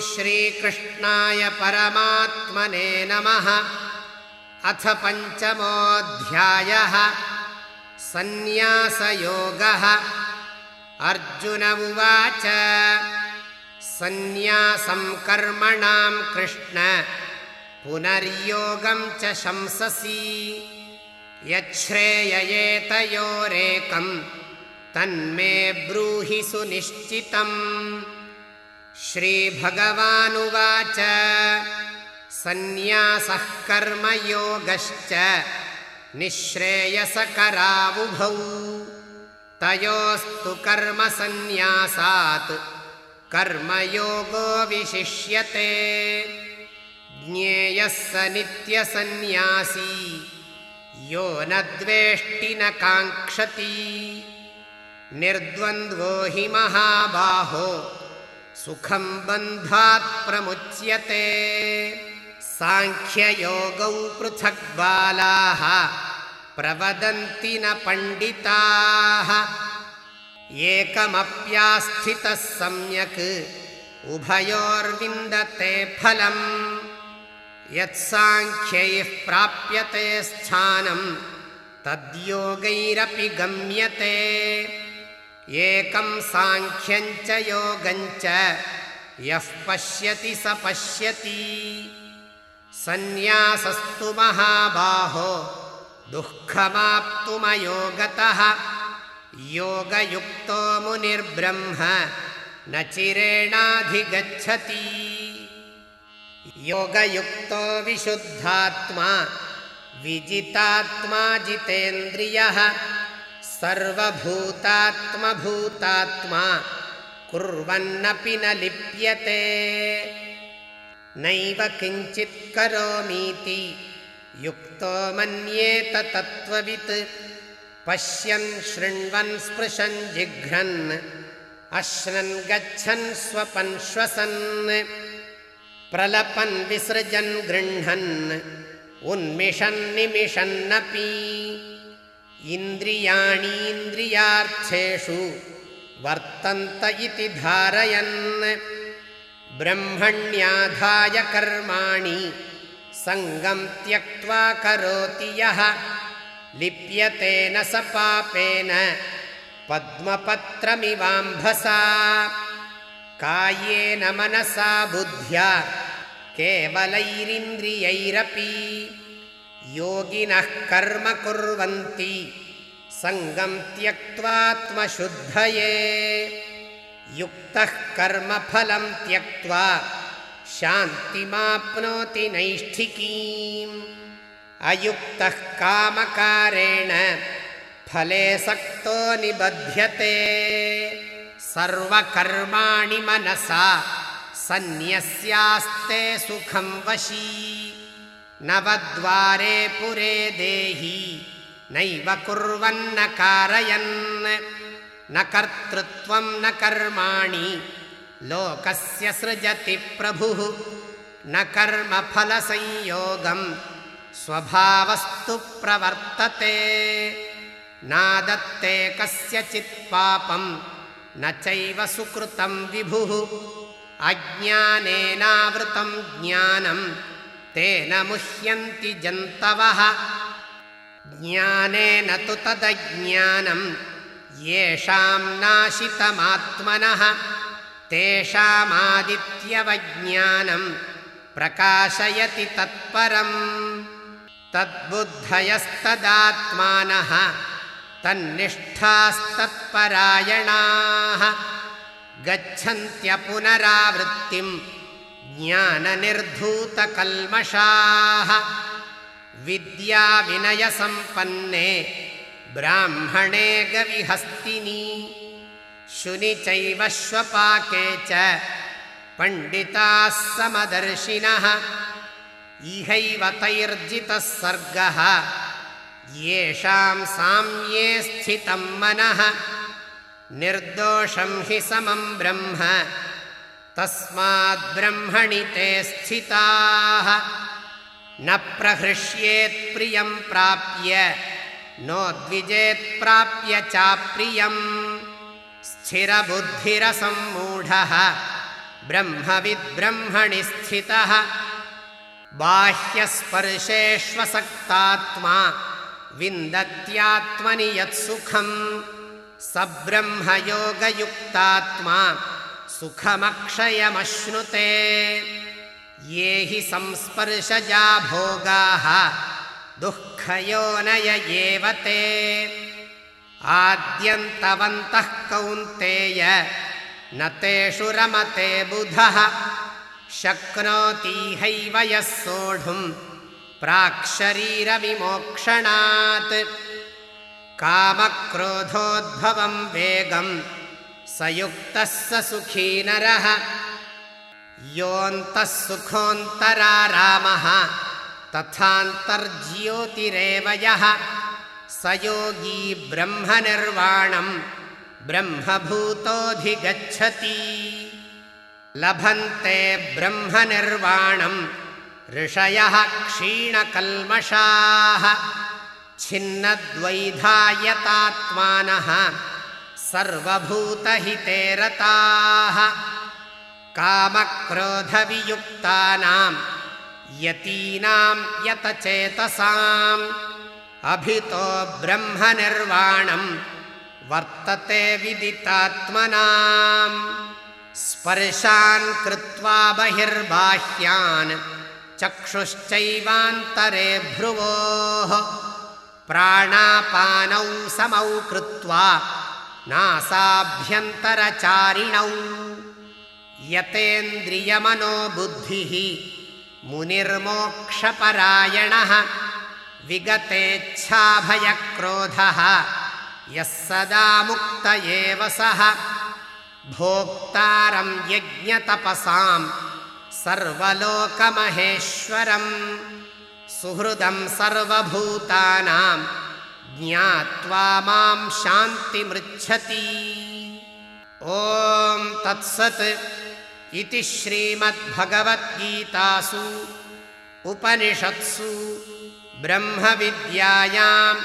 श्रीकृष्णाय परमात्मने नमः। अथ पञ्चमोऽध्यायः। सन्न्यासयोगः। अर्जुन उवाच सन्न्यासं कर्मणां कृष्ण पुनर्योगं च शंससि। यच्छ्रेययेतयोरेकम् तन्मे ब्रूहि सुनिश्चितम् श्रीभगवानुवाच। सन्न्यासः कर्मयोगश्च निःश्रेयसकरावुभौ। तयोस्तु कर्मसन्न्यासात् कर्मयोगो विशिष्यते। ज्ञेयः स नित्यसन्न्यासी यो न द्वेष्टि न काङ्क्षति। निर्द्वन्द्वो हि महाबाहो सुखं बन्धात् प्रमुच्यते। साङ्ख्ययोगौ पृथग्बालाः प्रवदन्ति न पण्डिताः। एकमप्यास्थितः सम्यक् उभयोर्विन्दते फलम्। यत्साङ्ख्यैः प्राप्यते स्थानं तद्योगैरपि गम्यते एकं साङ्ख्यञ्च योगञ्च यः पश्यति स पश्यति। सन्न्यासस्तु महाबाहो दुःखमाप्तुमयोगतः। योगयुक्तो मुनिर्ब्रह्म न चिरेणाधिगच्छति। योगयुक्तो विशुद्धात्मा विजितात्मा जितेन्द्रियः सर्वभूतात्मभूतात्मा कुर्वन्नपि न लिप्यते। नैव किञ्चित् करोमीति युक्तो मन्येत तत्त्ववित्। पश्यन् शृण्वन् स्पृशन् जिघ्रन् अश्नन् गच्छन् स्वपन् श्वसन्। प्रलपन् विसृजन् गृह्णन् उन्मिषन्निमिषन्नपि इन्द्रियाणीन्द्रियार्थेषु वर्तन्त इति धारयन् ब्रह्मण्याधाय कर्माणि सङ्गं त्यक्त्वा करोति यः लिप्यतेन स पापेन पद्मपत्रमिवाम्भसा कायेन मनसा बुद्ध्या केवलैरिन्द्रियैरपि योगिनः कर्म कुर्वन्ति। सङ्गं त्यक्त्वात्मशुद्धये। युक्तः कर्मफलं त्यक्त्वा शान्तिमाप्नोति नैष्ठिकीम्। अयुक्तः कामकारेण फले सक्तो निबध्यते। सर्वकर्माणि मनसा सन्न्यस्यास्ते सुखं वशी नवद्वारे पुरे देही नैव कुर्वन्न कारयन्। न कर्तृत्वं न कर्माणि लोकस्य सृजति प्रभुः। न कर्मफलसंयोगं स्वभावस्तु प्रवर्तते। नादत्ते कस्यचित् पापं न चैव सुकृतं विभुः। अज्ञानेनावृतं ज्ञानं तेन मुह्यन्ति जन्तवः। ज्ञानेन तु तदज्ञानं येषां नाशितमात्मनः। तेषामादित्यवज्ञानं प्रकाशयति तत्परम्। तद्बुद्धयस्तदात्मानः तन्निष्ठास्तत्परायणाः। गच्छन्त्यपुनरावृत्तिं ज्ञाननिर्धूतकल्मषाः। विद्याविनयसम्पन्ने ब्राह्मणे गविहस्तिनी। शुनि चैव श्वपाके च पण्डिताः समदर्शिनः इहैव तैर्जितः सर्गः। येषां साम्ये स्थितं मनः। निर्दोषं हि समं ब्रह्म तस्माद्ब्रह्मणि ते स्थिताः। न प्रहृष्येत्प्रियं प्राप्य नोद्विजेत्प्राप्य चाप्रियम् स्थिरबुद्धिरसम्मूढः ब्रह्मविद्ब्रह्मणि स्थितः। बाह्यस्पर्शेष्वसक्तात्मा विन्दत्यात्मनि यत्सुखम्। स ब्रह्मयोगयुक्तात्मा सुखमक्षयमश्नुते। ये हि संस्पर्शजा भोगाः दुःखयोनय एव ते। आद्यन्तवन्तः कौन्तेय न तेषु रमते बुधः। शक्नोतीहैव यः सोढुम् प्राक्शरीरविमोक्षणात्। कामक्रोधोद्भवम् वेगम् स युक्तः स सुखी नरः। योऽन्तः सुखोऽन्तरारामः तथान्तर्ज्योतिरेव यः। स योगी ब्रह्मनिर्वाणम् ब्रह्मभूतोऽधिगच्छति लभन्ते ब्रह्मनिर्वाणम् ऋषयः क्षीणकल्मषाः। छिन्नद्वैधायतात्मानः सर्वभूतहिते रताः कामक्रोधवियुक्तानां यतीनां यतचेतसाम्। अभितो ब्रह्मनिर्वाणं वर्तते विदितात्मनाम्। स्पर्शान् कृत्वा बहिर्बाह्यान् चक्षुश्चैवान्तरे भ्रुवोः। प्राणापानौ समौ कृत्वा नासाभ्यन्तरचारिणौ। यतेन्द्रियमनोबुद्धिः मुनिर्मोक्षपरायणः विगतेच्छाभयक्रोधः यः सदा मुक्त एव सः। भोक्तारं यज्ञतपसाम् सर्वलोकमहेश्वरम् सुहृदं सर्वभूतानां ज्ञात्वा मां शान्तिमृच्छति। ॐ तत्सत् इति श्रीमद्भगवद्गीतासु उपनिषत्सु ब्रह्मविद्यायां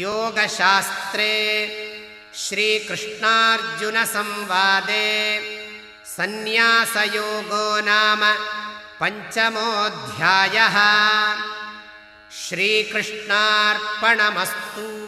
योगशास्त्रे श्रीकृष्णार्जुनसंवादे सन्न्यासयोगो नाम पञ्चमोऽध्यायः श्रीकृष्णार्पणमस्तु